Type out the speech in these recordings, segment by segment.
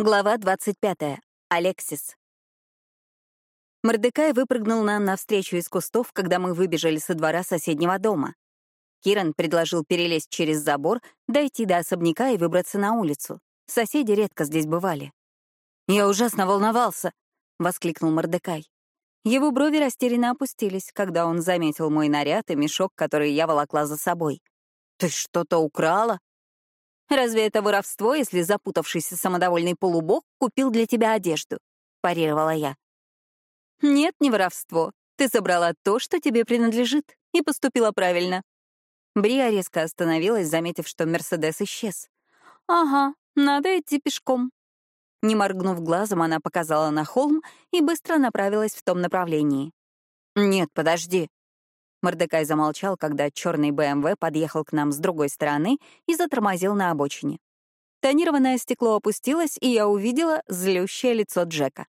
Глава 25. Алексис. Мордекай выпрыгнул нам навстречу из кустов, когда мы выбежали со двора соседнего дома. Киран предложил перелезть через забор, дойти до особняка и выбраться на улицу. Соседи редко здесь бывали. «Я ужасно волновался!» — воскликнул Мордекай. Его брови растерянно опустились, когда он заметил мой наряд и мешок, который я волокла за собой. «Ты что-то украла?» Разве это воровство, если запутавшийся самодовольный полубог купил для тебя одежду? Парировала я. Нет, не воровство. Ты собрала то, что тебе принадлежит, и поступила правильно. Брия резко остановилась, заметив, что Мерседес исчез. Ага, надо идти пешком. Не моргнув глазом, она показала на холм и быстро направилась в том направлении. «Нет, подожди», Мордекай замолчал, когда черный БМВ подъехал к нам с другой стороны и затормозил на обочине. Тонированное стекло опустилось, и я увидела злющее лицо Джека.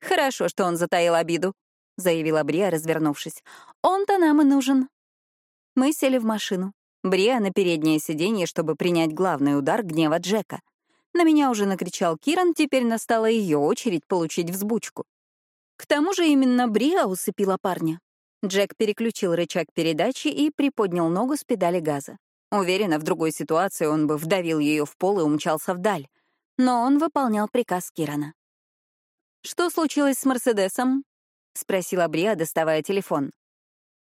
«Хорошо, что он затаил обиду», — заявила Брия, развернувшись. «Он-то нам и нужен». Мы сели в машину. Брия на переднее сиденье, чтобы принять главный удар гнева Джека. На меня уже накричал Киран, теперь настала ее очередь получить взбучку. К тому же именно Брия усыпила парня. Джек переключил рычаг передачи и приподнял ногу с педали газа. Уверена, в другой ситуации он бы вдавил ее в пол и умчался вдаль. Но он выполнял приказ Кирана. «Что случилось с Мерседесом?» — спросила Бриа, доставая телефон.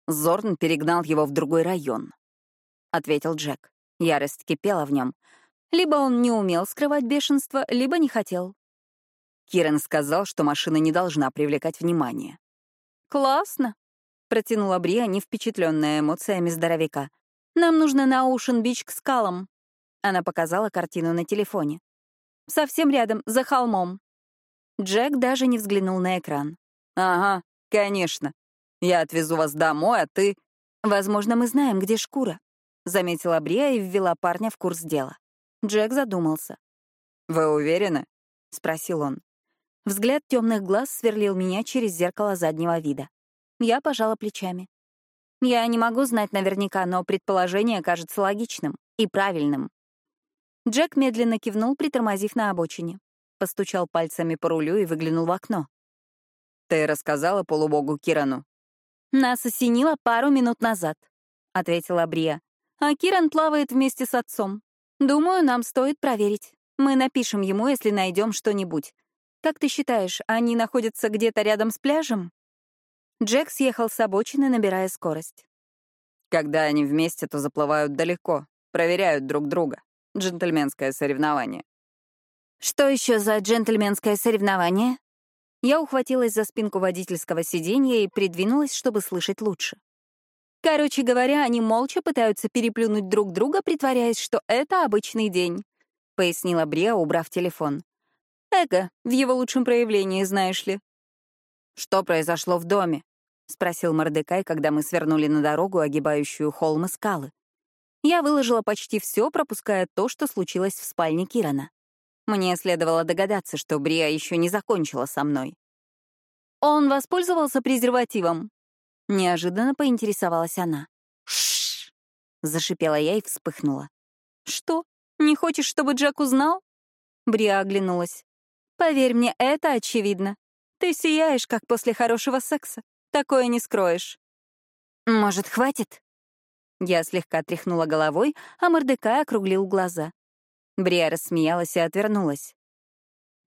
Зорн перегнал его в другой район, — ответил Джек. Ярость кипела в нем. Либо он не умел скрывать бешенство, либо не хотел. Киран сказал, что машина не должна привлекать внимание. «Классно», — протянула Брия, не впечатленная эмоциями здоровяка. «Нам нужно на Оушен-Бич к скалам». Она показала картину на телефоне. «Совсем рядом, за холмом». Джек даже не взглянул на экран. «Ага, конечно. Я отвезу вас домой, а ты...» «Возможно, мы знаем, где шкура», — заметила Брия и ввела парня в курс дела. Джек задумался. «Вы уверены?» — спросил он. Взгляд темных глаз сверлил меня через зеркало заднего вида. Я пожала плечами. Я не могу знать наверняка, но предположение кажется логичным и правильным. Джек медленно кивнул, притормозив на обочине. Постучал пальцами по рулю и выглянул в окно. «Ты рассказала полубогу Кирану?» «Нас осенило пару минут назад», — ответила Брия. «А Киран плавает вместе с отцом. Думаю, нам стоит проверить. Мы напишем ему, если найдем что-нибудь. Как ты считаешь, они находятся где-то рядом с пляжем?» Джек съехал с обочины, набирая скорость. Когда они вместе, то заплывают далеко, проверяют друг друга. Джентльменское соревнование. Что еще за джентльменское соревнование? Я ухватилась за спинку водительского сиденья и придвинулась, чтобы слышать лучше. Короче говоря, они молча пытаются переплюнуть друг друга, притворяясь, что это обычный день, — пояснила Бриа, убрав телефон. Эго, в его лучшем проявлении, знаешь ли. «Что произошло в доме?» — спросил Мордекай, когда мы свернули на дорогу, огибающую холм и скалы. Я выложила почти все, пропуская то, что случилось в спальне Кирана. Мне следовало догадаться, что Брия еще не закончила со мной. «Он воспользовался презервативом?» Неожиданно поинтересовалась она. «Шшш!» — зашипела я и вспыхнула. «Что? Не хочешь, чтобы Джек узнал?» Брия оглянулась. «Поверь мне, это очевидно. Ты сияешь, как после хорошего секса. Такое не скроешь. Может, хватит? Я слегка тряхнула головой, а Мордекай округлил глаза. Брия рассмеялась и отвернулась.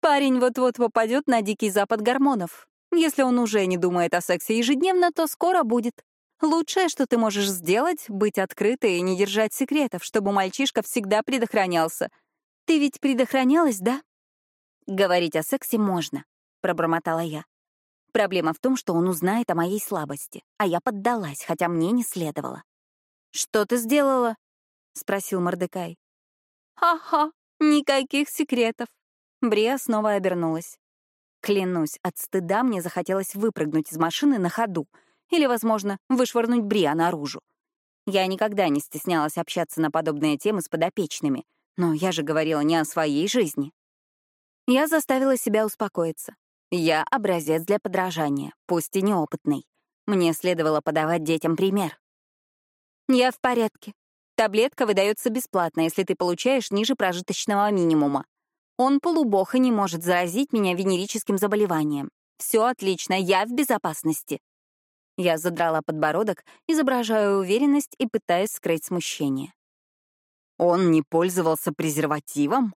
Парень вот-вот попадет на дикий запад гормонов. Если он уже не думает о сексе ежедневно, то скоро будет. Лучшее, что ты можешь сделать, — быть открытой и не держать секретов, чтобы мальчишка всегда предохранялся. Ты ведь предохранялась, да? Говорить о сексе можно пробормотала я. Проблема в том, что он узнает о моей слабости, а я поддалась, хотя мне не следовало. «Что ты сделала?» — спросил Мордекай. «Ха-ха, никаких секретов». Брия снова обернулась. Клянусь, от стыда мне захотелось выпрыгнуть из машины на ходу или, возможно, вышвырнуть Брия наружу. Я никогда не стеснялась общаться на подобные темы с подопечными, но я же говорила не о своей жизни. Я заставила себя успокоиться. Я образец для подражания, пусть и неопытный. Мне следовало подавать детям пример. Я в порядке. Таблетка выдается бесплатно, если ты получаешь ниже прожиточного минимума. Он полубог и не может заразить меня венерическим заболеванием. Все отлично, я в безопасности. Я задрала подбородок, изображая уверенность и пытаясь скрыть смущение. Он не пользовался презервативом?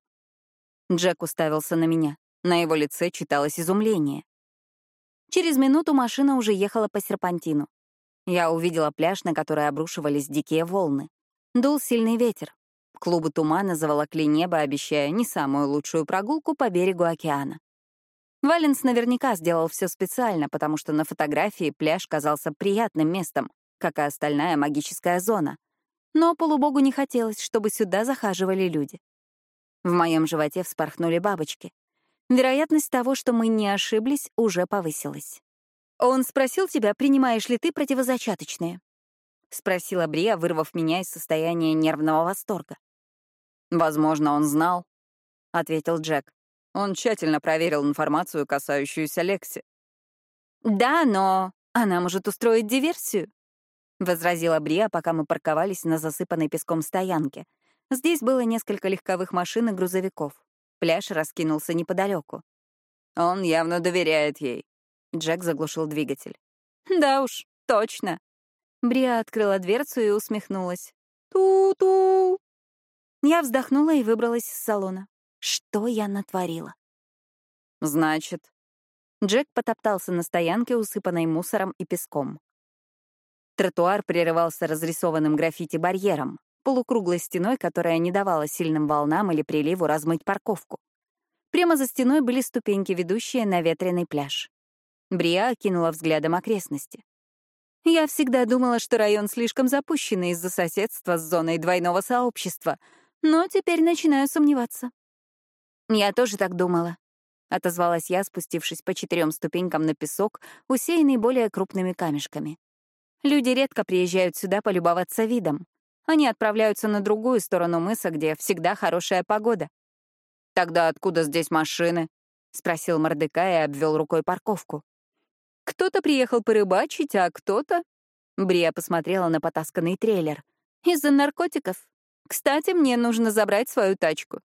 Джек уставился на меня. На его лице читалось изумление. Через минуту машина уже ехала по серпантину. Я увидела пляж, на который обрушивались дикие волны. Дул сильный ветер. Клубы тумана заволокли небо, обещая не самую лучшую прогулку по берегу океана. Валенс наверняка сделал все специально, потому что на фотографии пляж казался приятным местом, как и остальная магическая зона. Но полубогу не хотелось, чтобы сюда захаживали люди. В моем животе вспорхнули бабочки. Вероятность того, что мы не ошиблись, уже повысилась. «Он спросил тебя, принимаешь ли ты противозачаточные?» — спросила Брия, вырвав меня из состояния нервного восторга. «Возможно, он знал», — ответил Джек. Он тщательно проверил информацию, касающуюся Лекси. «Да, но она может устроить диверсию», — возразила Брия, пока мы парковались на засыпанной песком стоянке. Здесь было несколько легковых машин и грузовиков. Пляж раскинулся неподалеку. «Он явно доверяет ей», — Джек заглушил двигатель. «Да уж, точно». Брия открыла дверцу и усмехнулась. «Ту-ту!» Я вздохнула и выбралась из салона. Что я натворила? Значит. Джек потоптался на стоянке, усыпанной мусором и песком. Тротуар прерывался разрисованным граффити-барьером, полукруглой стеной, которая не давала сильным волнам или приливу размыть парковку. Прямо за стеной были ступеньки, ведущие на ветреный пляж. Брия окинула взглядом окрестности. Я всегда думала, что район слишком запущенный из-за соседства с зоной двойного сообщества, но теперь начинаю сомневаться. «Я тоже так думала», — отозвалась я, спустившись по четырем ступенькам на песок, усеянный более крупными камешками. «Люди редко приезжают сюда полюбоваться видом. Они отправляются на другую сторону мыса, где всегда хорошая погода». «Тогда откуда здесь машины?» — спросил Мордекай и обвел рукой парковку. «Кто-то приехал порыбачить, а кто-то...» Брия посмотрела на потасканный трейлер. «Из-за наркотиков. Кстати, мне нужно забрать свою тачку.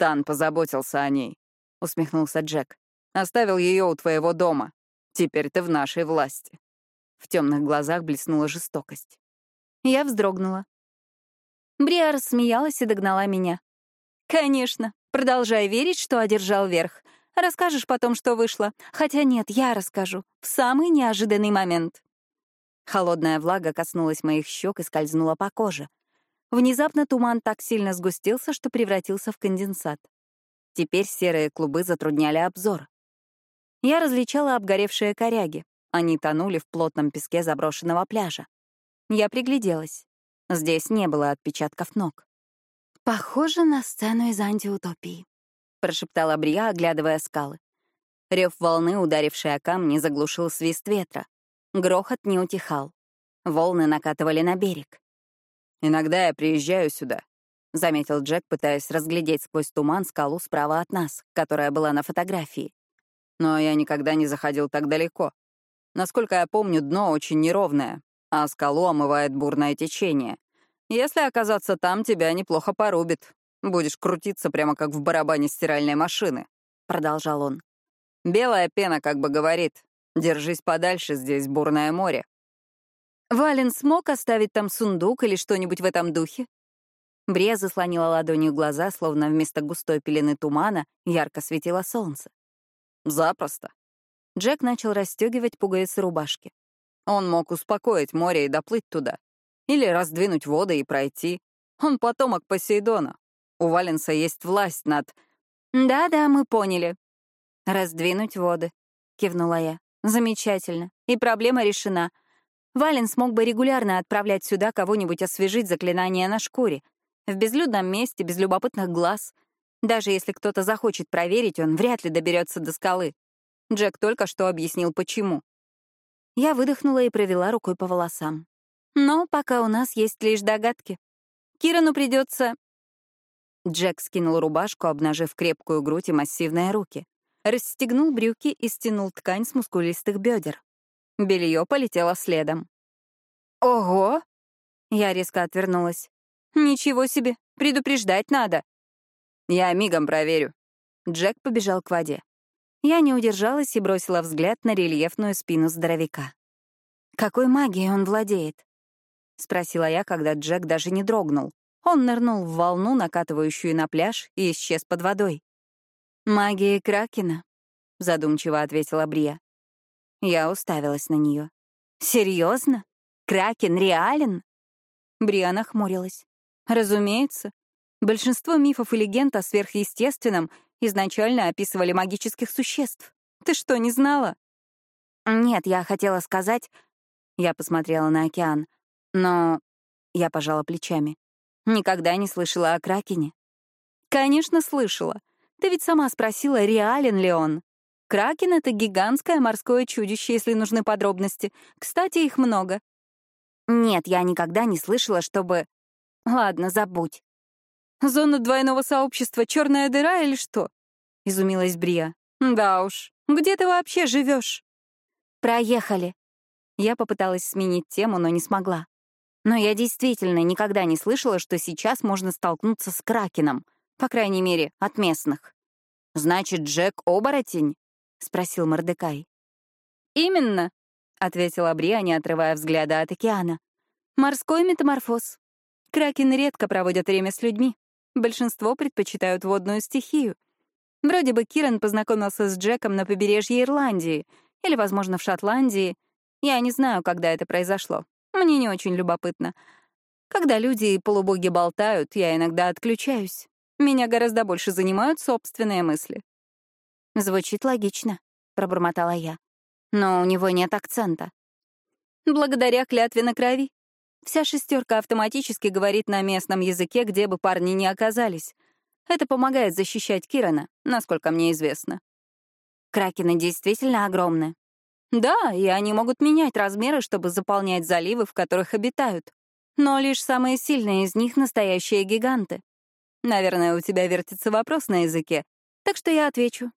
Тан позаботился о ней», — усмехнулся Джек. «Оставил ее у твоего дома. Теперь ты в нашей власти». В темных глазах блеснула жестокость. Я вздрогнула. Бриа рассмеялась и догнала меня. «Конечно. Продолжай верить, что одержал верх. Расскажешь потом, что вышло. Хотя нет, я расскажу. В самый неожиданный момент». Холодная влага коснулась моих щек и скользнула по коже. Внезапно туман так сильно сгустился, что превратился в конденсат. Теперь серые клубы затрудняли обзор. Я различала обгоревшие коряги. Они тонули в плотном песке заброшенного пляжа. Я пригляделась. Здесь не было отпечатков ног. «Похоже на сцену из антиутопии», — прошептала Брия, оглядывая скалы. Рев волны, ударившей о камни, заглушил свист ветра. Грохот не утихал. Волны накатывали на берег. «Иногда я приезжаю сюда», — заметил Джек, пытаясь разглядеть сквозь туман скалу справа от нас, которая была на фотографии. «Но я никогда не заходил так далеко. Насколько я помню, дно очень неровное, а скалу омывает бурное течение. Если оказаться там, тебя неплохо порубит. Будешь крутиться прямо как в барабане стиральной машины», — продолжал он. «Белая пена как бы говорит, держись подальше, здесь бурное море». Вален смог оставить там сундук или что-нибудь в этом духе? Брия заслонила ладонью глаза, словно вместо густой пелены тумана ярко светило солнце. Запросто. Джек начал расстегивать пуговицы рубашки. Он мог успокоить море и доплыть туда. Или раздвинуть воды и пройти. Он потомок Посейдона. У Валенса есть власть над... «Да-да, мы поняли». «Раздвинуть воды», — кивнула я. «Замечательно. И проблема решена. Вален смог бы регулярно отправлять сюда кого-нибудь освежить заклинание на шкуре. В безлюдном месте, без любопытных глаз. Даже если кто-то захочет проверить, он вряд ли доберется до скалы. Джек только что объяснил, почему. Я выдохнула и провела рукой по волосам. Но пока у нас есть лишь догадки. Кирану придется. Джек скинул рубашку, обнажив крепкую грудь и массивные руки. Расстегнул брюки и стянул ткань с мускулистых бедер. Белье полетело следом. «Ого!» Я резко отвернулась. «Ничего себе, предупреждать надо!» «Я мигом проверю». Джек побежал к воде. Я не удержалась и бросила взгляд на рельефную спину здоровяка. «Какой магией он владеет?» — спросила я, когда Джек даже не дрогнул. Он нырнул в волну, накатывающую на пляж, и исчез под водой. «Магия Кракена», — задумчиво ответила Брия. Я уставилась на нее. «Серьезно? Кракен реален?» Брия нахмурилась. «Разумеется. Большинство мифов и легенд о сверхъестественном изначально описывали магических существ. Ты что, не знала?» «Нет, я хотела сказать...» Я посмотрела на океан. Но я пожала плечами. Никогда не слышала о Кракене. Конечно, слышала. Ты ведь сама спросила, реален ли он. Кракен — это гигантское морское чудище, если нужны подробности. Кстати, их много. Нет, я никогда не слышала, чтобы... Ладно, забудь. Зона двойного сообщества — черная дыра или что? Изумилась Брия. Да уж, где ты вообще живешь? Проехали. Я попыталась сменить тему, но не смогла. Но я действительно никогда не слышала, что сейчас можно столкнуться с Кракеном, по крайней мере, от местных. «Значит, Джек — оборотень?» — спросил Мордекай. «Именно», — ответила Бриа, не отрывая взгляда от океана. «Морской метаморфоз. Кракен редко проводят время с людьми. Большинство предпочитают водную стихию. Вроде бы Киран познакомился с Джеком на побережье Ирландии или, возможно, в Шотландии. Я не знаю, когда это произошло. Мне не очень любопытно. Когда люди и полубоги болтают, я иногда отключаюсь. Меня гораздо больше занимают собственные мысли. «Звучит логично», — пробормотала я. «Но у него нет акцента». «Благодаря клятве на крови. Вся шестерка автоматически говорит на местном языке, где бы парни ни оказались. Это помогает защищать Кирана, насколько мне известно. Кракены действительно огромны. Да, и они могут менять размеры, чтобы заполнять заливы, в которых обитают. Но лишь самые сильные из них — настоящие гиганты. Наверное, у тебя вертится вопрос на языке, так что я отвечу.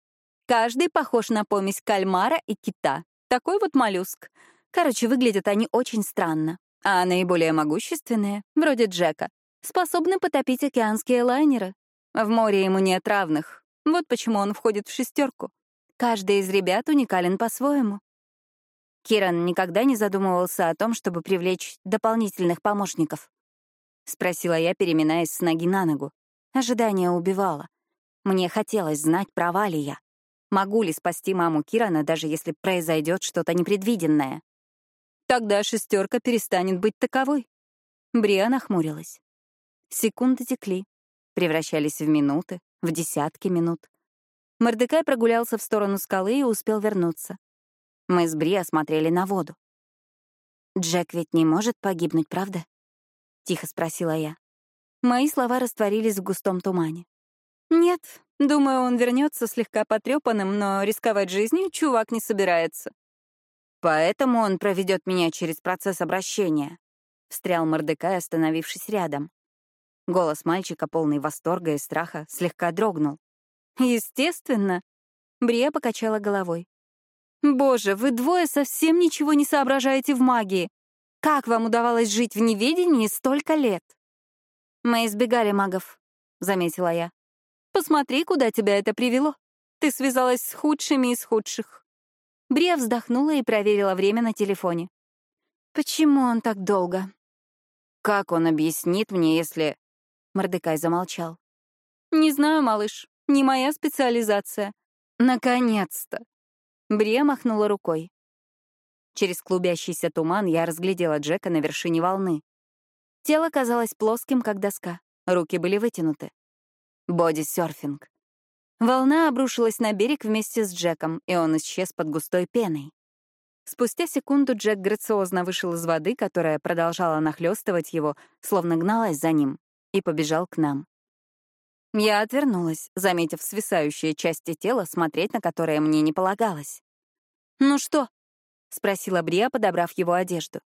Каждый похож на помесь кальмара и кита. Такой вот моллюск. Короче, выглядят они очень странно. А наиболее могущественные, вроде Джека, способны потопить океанские лайнеры. В море ему нет равных. Вот почему он входит в шестерку. Каждый из ребят уникален по-своему. Киран никогда не задумывался о том, чтобы привлечь дополнительных помощников? Спросила я, переминаясь с ноги на ногу. Ожидание убивало. Мне хотелось знать, права ли я. Могу ли спасти маму Кирана, даже если произойдет что-то непредвиденное? Тогда шестерка перестанет быть таковой. Бриа нахмурилась. Секунды текли, превращались в минуты, в десятки минут. Мордекай прогулялся в сторону скалы и успел вернуться. Мы с Бри осмотрели на воду. «Джек ведь не может погибнуть, правда?» — тихо спросила я. Мои слова растворились в густом тумане. «Нет, думаю, он вернется слегка потрепанным, но рисковать жизнью чувак не собирается». «Поэтому он проведет меня через процесс обращения», — встрял Мордекай, остановившись рядом. Голос мальчика, полный восторга и страха, слегка дрогнул. «Естественно», — Брия покачала головой. Боже, вы двое совсем ничего не соображаете в магии. Как вам удавалось жить в неведении столько лет? Мы избегали магов, заметила я. Посмотри, куда тебя это привело. Ты связалась с худшими из худших. Брия вздохнула и проверила время на телефоне. Почему он так долго? Как он объяснит мне, если... Мордекай замолчал. Не знаю, малыш, не моя специализация. Наконец-то. Брия махнула рукой. Через клубящийся туман я разглядела Джека на вершине волны. Тело казалось плоским, как доска, руки были вытянуты. Боди-серфинг. Волна обрушилась на берег вместе с Джеком, и он исчез под густой пеной. Спустя секунду Джек грациозно вышел из воды, которая продолжала нахлестывать его, словно гналась за ним, и побежал к нам. Я отвернулась, заметив свисающие части тела, смотреть на которые мне не полагалось. «Ну что?» — спросила Брия, подобрав его одежду.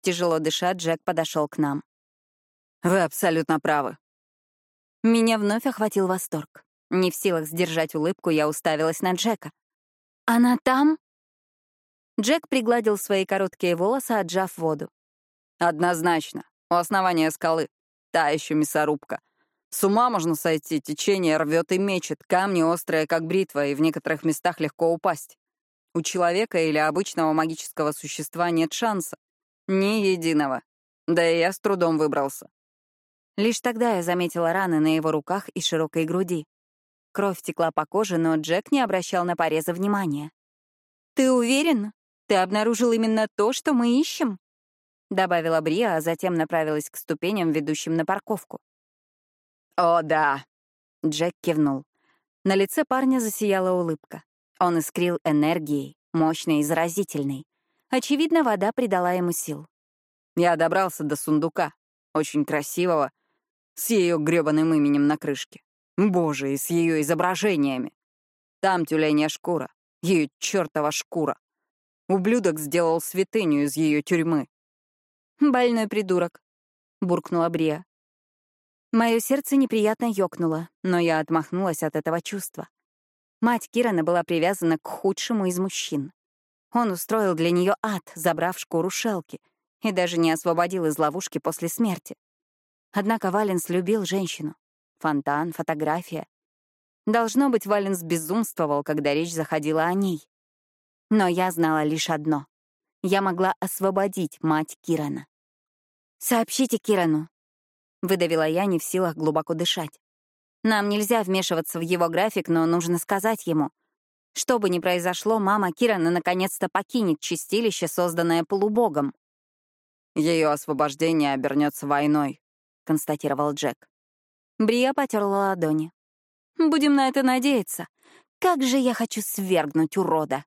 Тяжело дыша, Джек подошел к нам. «Вы абсолютно правы». Меня вновь охватил восторг. Не в силах сдержать улыбку, я уставилась на Джека. «Она там?» Джек пригладил свои короткие волосы, отжав воду. «Однозначно. У основания скалы. Та еще мясорубка. С ума можно сойти, течение рвет и мечет, камни острые, как бритва, и в некоторых местах легко упасть. У человека или обычного магического существа нет шанса. Ни единого. Да и я с трудом выбрался. Лишь тогда я заметила раны на его руках и широкой груди. Кровь текла по коже, но Джек не обращал на порезы внимания. «Ты уверен? Ты обнаружил именно то, что мы ищем?» — добавила Брия, а затем направилась к ступеням, ведущим на парковку. «О, да!» — Джек кивнул. На лице парня засияла улыбка. Он искрил энергией, мощной и заразительной. Очевидно, вода придала ему сил. Я добрался до сундука, очень красивого, с ее грёбаным именем на крышке. Боже, и с ее изображениями. Там тюленья шкура, ее чертова шкура. Ублюдок сделал святыню из ее тюрьмы. «Больной придурок», — буркнула Брия. Мое сердце неприятно ёкнуло, но я отмахнулась от этого чувства. Мать Кирана была привязана к худшему из мужчин. Он устроил для нее ад, забрав шкуру Шелки, и даже не освободил из ловушки после смерти. Однако Валенс любил женщину. Фонтан, фотография. Должно быть, Валенс безумствовал, когда речь заходила о ней. Но я знала лишь одно. Я могла освободить мать Кирана. «Сообщите Кирану», — выдавила я, не в силах глубоко дышать. «Нам нельзя вмешиваться в его график, но нужно сказать ему. Что бы ни произошло, мама Кирана наконец-то покинет чистилище, созданное полубогом». Ее освобождение обернется войной», — констатировал Джек. Брия потерла ладони. «Будем на это надеяться. Как же я хочу свергнуть урода!»